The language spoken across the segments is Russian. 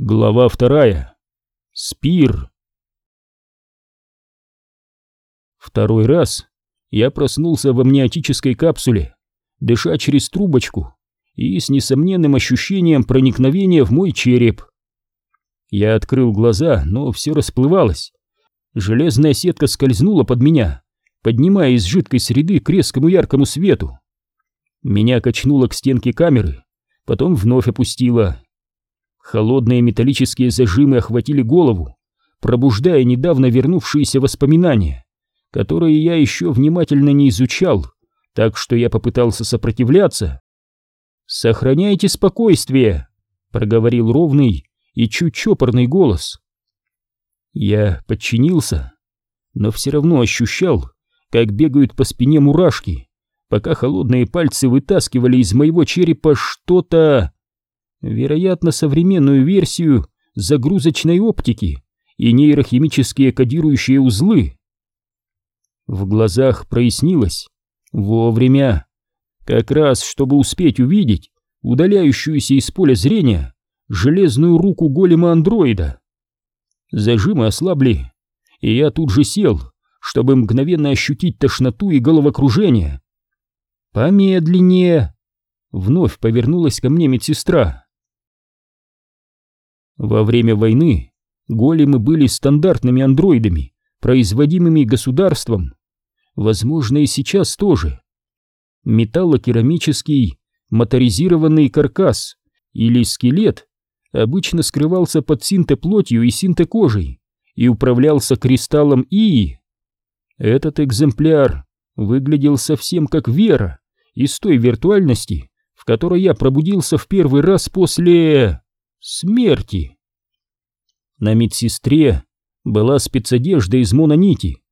Глава вторая. Спир. Второй раз я проснулся в амниотической капсуле, дыша через трубочку и с несомненным ощущением проникновения в мой череп. Я открыл глаза, но все расплывалось. Железная сетка скользнула под меня, поднимая из жидкой среды к резкому яркому свету. Меня качнуло к стенке камеры, потом вновь опустило. Холодные металлические зажимы охватили голову, пробуждая недавно вернувшиеся воспоминания, которые я еще внимательно не изучал, так что я попытался сопротивляться. «Сохраняйте спокойствие», — проговорил ровный и чуть чопорный голос. Я подчинился, но все равно ощущал, как бегают по спине мурашки, пока холодные пальцы вытаскивали из моего черепа что-то вероятно, современную версию загрузочной оптики и нейрохимические кодирующие узлы. В глазах прояснилось вовремя, как раз чтобы успеть увидеть удаляющуюся из поля зрения железную руку голема-андроида. Зажимы ослабли, и я тут же сел, чтобы мгновенно ощутить тошноту и головокружение. «Помедленнее!» Вновь повернулась ко мне медсестра. Во время войны големы были стандартными андроидами, производимыми государством. Возможно, и сейчас тоже. Металлокерамический моторизированный каркас или скелет обычно скрывался под синтеплотью и синтекожей и управлялся кристаллом ИИ. Этот экземпляр выглядел совсем как Вера из той виртуальности, в которой я пробудился в первый раз после смерти. На медсестре была спецодежда из мононити,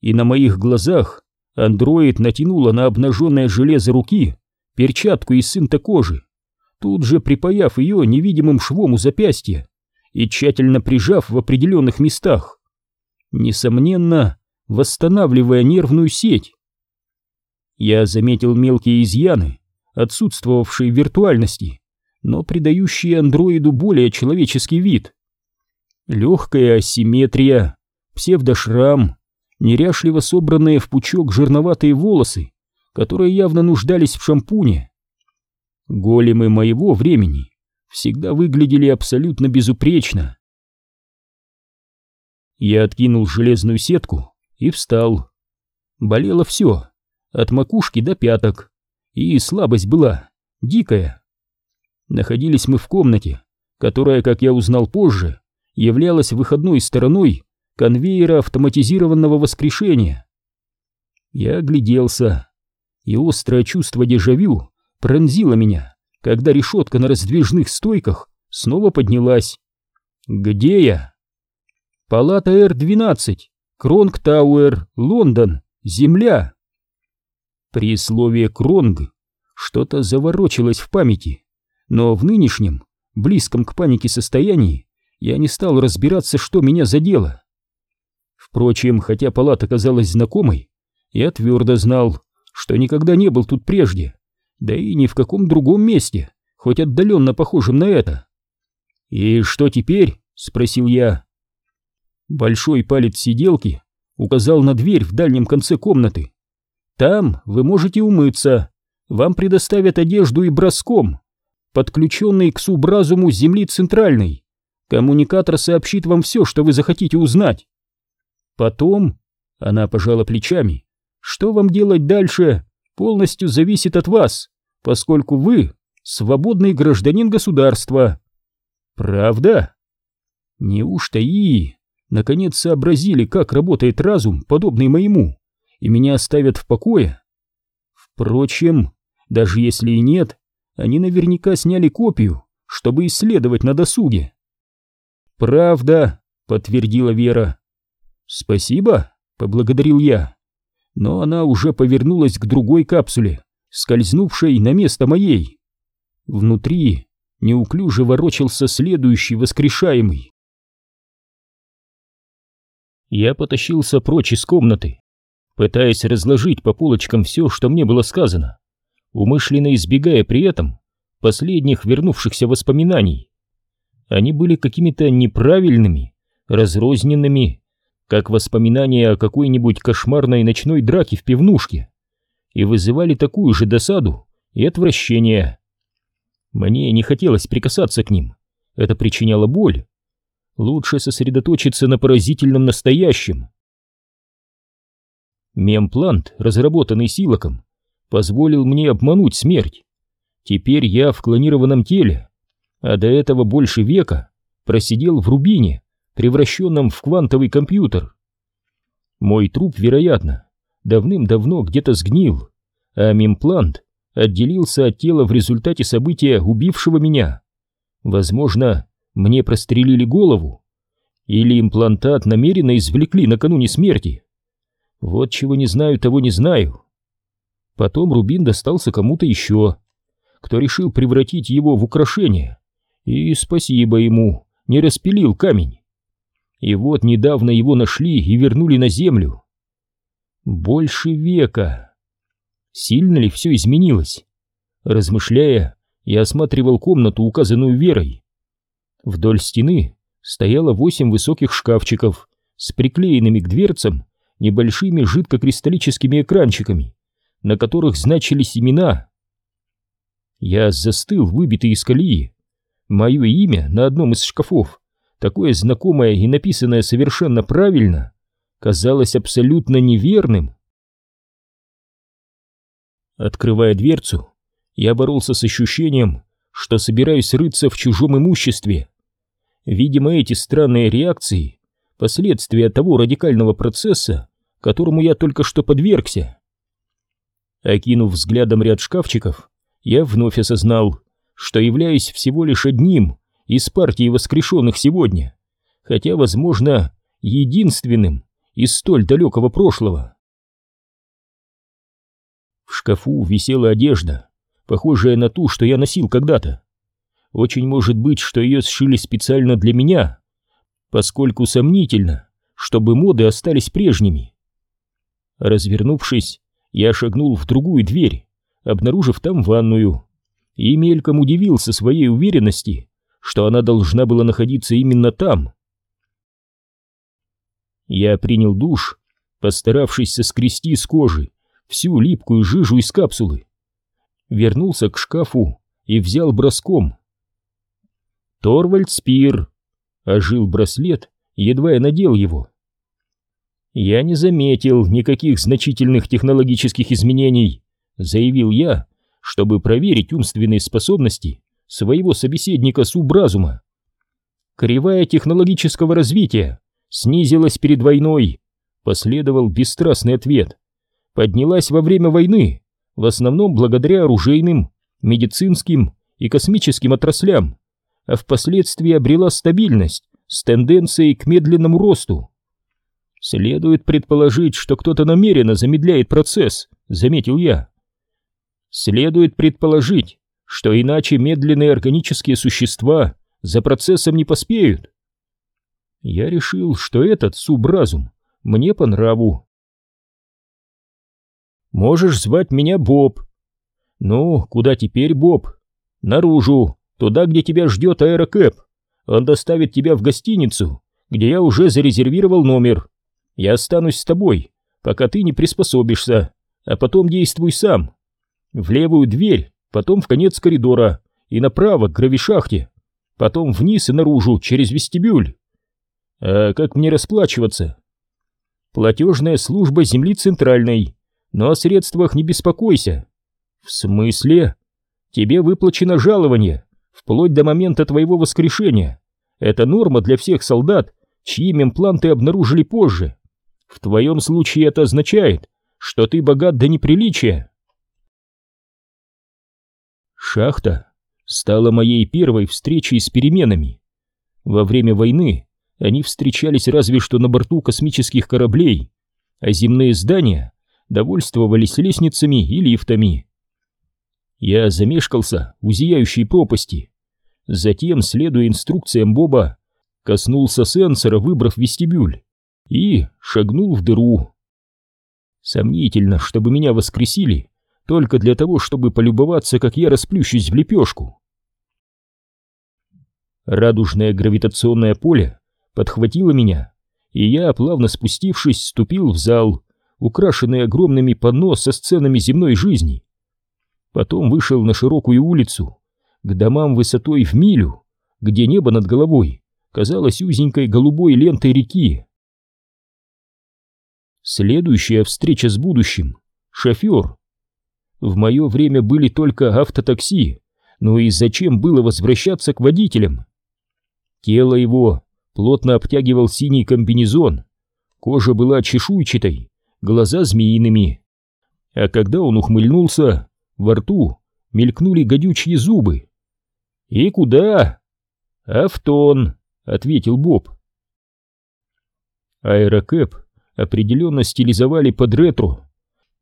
и на моих глазах андроид натянула на обнаженное железо руки перчатку из синтокожи, тут же припаяв ее невидимым швом у запястья и тщательно прижав в определенных местах, несомненно, восстанавливая нервную сеть. Я заметил мелкие изъяны, отсутствовавшие в виртуальности, но придающие андроиду более человеческий вид. Легкая асимметрия, псевдошрам, неряшливо собранные в пучок жирноватые волосы, которые явно нуждались в шампуне. Големы моего времени всегда выглядели абсолютно безупречно. Я откинул железную сетку и встал. Болело все, от макушки до пяток, и слабость была дикая. Находились мы в комнате, которая, как я узнал позже, являлась выходной стороной конвейера автоматизированного воскрешения. Я огляделся, и острое чувство дежавю пронзило меня, когда решетка на раздвижных стойках снова поднялась. Где я? Палата Р-12, Кронг Тауэр, Лондон, Земля. При слове «Кронг» что-то заворочилось в памяти но в нынешнем, близком к панике состоянии, я не стал разбираться, что меня задело. Впрочем, хотя палата казалась знакомой, я твердо знал, что никогда не был тут прежде, да и ни в каком другом месте, хоть отдаленно похожем на это. «И что теперь?» — спросил я. Большой палец сиделки указал на дверь в дальнем конце комнаты. «Там вы можете умыться, вам предоставят одежду и броском, подключенный к субразуму Земли Центральной. Коммуникатор сообщит вам все, что вы захотите узнать. Потом, она пожала плечами, что вам делать дальше, полностью зависит от вас, поскольку вы свободный гражданин государства. Правда? Неужто и наконец сообразили, как работает разум, подобный моему, и меня оставят в покое? Впрочем, даже если и нет, они наверняка сняли копию, чтобы исследовать на досуге. «Правда», — подтвердила Вера. «Спасибо», — поблагодарил я. Но она уже повернулась к другой капсуле, скользнувшей на место моей. Внутри неуклюже ворочался следующий воскрешаемый. Я потащился прочь из комнаты, пытаясь разложить по полочкам все, что мне было сказано умышленно избегая при этом последних вернувшихся воспоминаний. Они были какими-то неправильными, разрозненными, как воспоминания о какой-нибудь кошмарной ночной драке в пивнушке, и вызывали такую же досаду и отвращение. Мне не хотелось прикасаться к ним, это причиняло боль. Лучше сосредоточиться на поразительном настоящем. Мемплант, разработанный Силоком, позволил мне обмануть смерть. Теперь я в клонированном теле, а до этого больше века просидел в рубине, превращенном в квантовый компьютер. Мой труп, вероятно, давным-давно где-то сгнил, а мемплант отделился от тела в результате события, убившего меня. Возможно, мне прострелили голову, или имплантат намеренно извлекли накануне смерти. Вот чего не знаю, того не знаю. Потом рубин достался кому-то еще, кто решил превратить его в украшение. И спасибо ему, не распилил камень. И вот недавно его нашли и вернули на землю. Больше века. Сильно ли все изменилось? Размышляя, я осматривал комнату, указанную Верой. Вдоль стены стояло восемь высоких шкафчиков с приклеенными к дверцам небольшими жидкокристаллическими экранчиками, на которых значились имена. Я застыл, выбитый из колеи. Мое имя на одном из шкафов, такое знакомое и написанное совершенно правильно, казалось абсолютно неверным. Открывая дверцу, я боролся с ощущением, что собираюсь рыться в чужом имуществе. Видимо, эти странные реакции — последствия того радикального процесса, которому я только что подвергся. Окинув взглядом ряд шкафчиков, я вновь осознал, что являюсь всего лишь одним из партии воскрешенных сегодня, хотя, возможно, единственным из столь далекого прошлого. В шкафу висела одежда, похожая на ту, что я носил когда-то. Очень может быть, что ее сшили специально для меня, поскольку сомнительно, чтобы моды остались прежними. Развернувшись, я шагнул в другую дверь, обнаружив там ванную, и мельком удивился своей уверенности, что она должна была находиться именно там. Я принял душ, постаравшись соскрести с кожи всю липкую жижу из капсулы. Вернулся к шкафу и взял броском. Торвальд Спир. Ожил браслет, едва я надел его. Я не заметил никаких значительных технологических изменений, заявил я, чтобы проверить умственные способности своего собеседника субразума. Кривая технологического развития снизилась перед войной, последовал бесстрастный ответ поднялась во время войны, в основном благодаря оружейным, медицинским и космическим отраслям, а впоследствии обрела стабильность с тенденцией к медленному росту. Следует предположить, что кто-то намеренно замедляет процесс, заметил я. Следует предположить, что иначе медленные органические существа за процессом не поспеют. Я решил, что этот субразум мне по нраву, Можешь звать меня Боб. Ну, куда теперь, Боб? Наружу, туда, где тебя ждет аэрокэп. Он доставит тебя в гостиницу, где я уже зарезервировал номер. Я останусь с тобой, пока ты не приспособишься, а потом действуй сам. В левую дверь, потом в конец коридора и направо к гравишахте, потом вниз и наружу через вестибюль. А как мне расплачиваться? Платежная служба земли центральной но о средствах не беспокойся. В смысле? Тебе выплачено жалование, вплоть до момента твоего воскрешения. Это норма для всех солдат, чьи мемпланты обнаружили позже. В твоем случае это означает, что ты богат до неприличия. Шахта стала моей первой встречей с переменами. Во время войны они встречались разве что на борту космических кораблей, а земные здания довольствовались лестницами и лифтами. Я замешкался у зияющей пропасти. Затем, следуя инструкциям Боба, коснулся сенсора, выбрав вестибюль, и шагнул в дыру. Сомнительно, чтобы меня воскресили, только для того, чтобы полюбоваться, как я расплющусь в лепешку. Радужное гравитационное поле подхватило меня, и я, плавно спустившись, ступил в зал, украшенный огромными панно со сценами земной жизни. Потом вышел на широкую улицу, к домам высотой в милю, где небо над головой казалось узенькой голубой лентой реки. Следующая встреча с будущим — шофер. В мое время были только автотакси, но и зачем было возвращаться к водителям? Тело его плотно обтягивал синий комбинезон, кожа была чешуйчатой, глаза змеиными. А когда он ухмыльнулся, во рту мелькнули гадючие зубы. «И куда?» «Автон», — ответил Боб. Аэрокэп определенно стилизовали под ретро.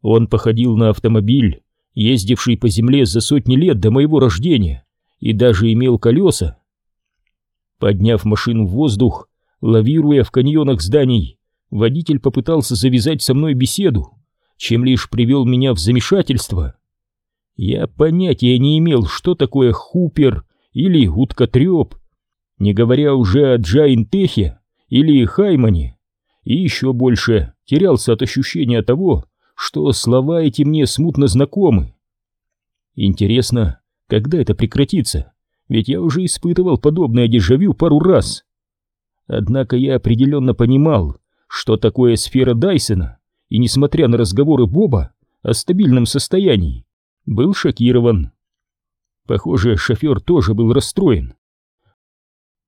Он походил на автомобиль, ездивший по земле за сотни лет до моего рождения, и даже имел колеса. Подняв машину в воздух, лавируя в каньонах зданий, водитель попытался завязать со мной беседу, чем лишь привел меня в замешательство. Я понятия не имел, что такое хупер или уткотреп, не говоря уже о Джайн-Техе или Хаймане, и еще больше терялся от ощущения того, что слова эти мне смутно знакомы. Интересно, когда это прекратится? ведь я уже испытывал подобное дежавю пару раз. Однако я определенно понимал, что такое сфера Дайсона, и, несмотря на разговоры Боба о стабильном состоянии, был шокирован. Похоже, шофер тоже был расстроен.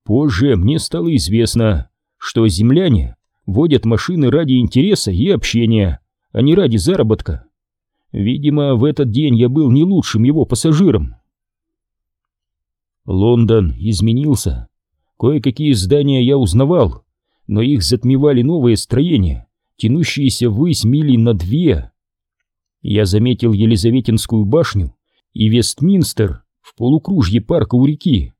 Позже мне стало известно, что земляне водят машины ради интереса и общения, а не ради заработка. Видимо, в этот день я был не лучшим его пассажиром. Лондон изменился. Кое-какие здания я узнавал, но их затмевали новые строения, тянущиеся ввысь мили на две. Я заметил Елизаветинскую башню и Вестминстер в полукружье парка у реки.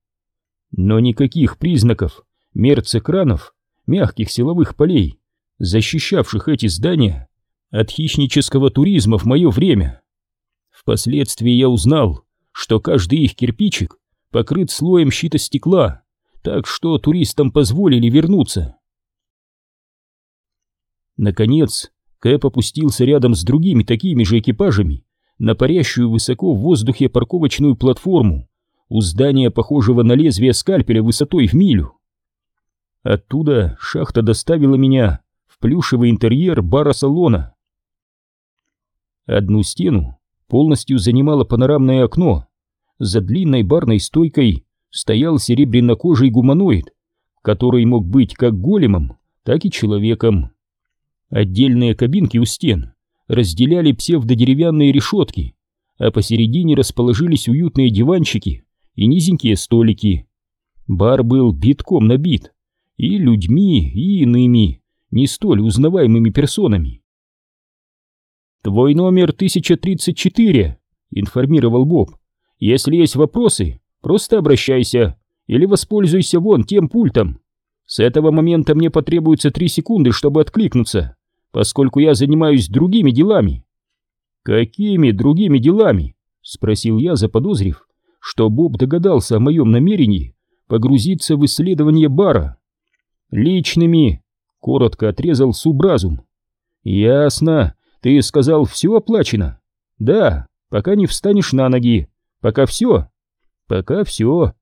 Но никаких признаков мерц-экранов, мягких силовых полей, защищавших эти здания от хищнического туризма в мое время. Впоследствии я узнал, что каждый их кирпичик покрыт слоем щита стекла, так что туристам позволили вернуться. Наконец, Кэп опустился рядом с другими такими же экипажами на парящую высоко в воздухе парковочную платформу у здания, похожего на лезвие скальпеля высотой в милю. Оттуда шахта доставила меня в плюшевый интерьер бара-салона. Одну стену полностью занимало панорамное окно, за длинной барной стойкой стоял серебрянокожий гуманоид, который мог быть как големом, так и человеком. Отдельные кабинки у стен разделяли псевдодеревянные решетки, а посередине расположились уютные диванчики и низенькие столики. Бар был битком набит и людьми, и иными, не столь узнаваемыми персонами. «Твой номер 1034», — информировал Боб. Если есть вопросы, просто обращайся или воспользуйся вон тем пультом. С этого момента мне потребуется три секунды, чтобы откликнуться, поскольку я занимаюсь другими делами. Какими другими делами? Спросил я, заподозрив, что Боб догадался о моем намерении погрузиться в исследование бара. Личными, коротко отрезал субразум. Ясно, ты сказал, все оплачено. Да, пока не встанешь на ноги. Пока все. Пока все.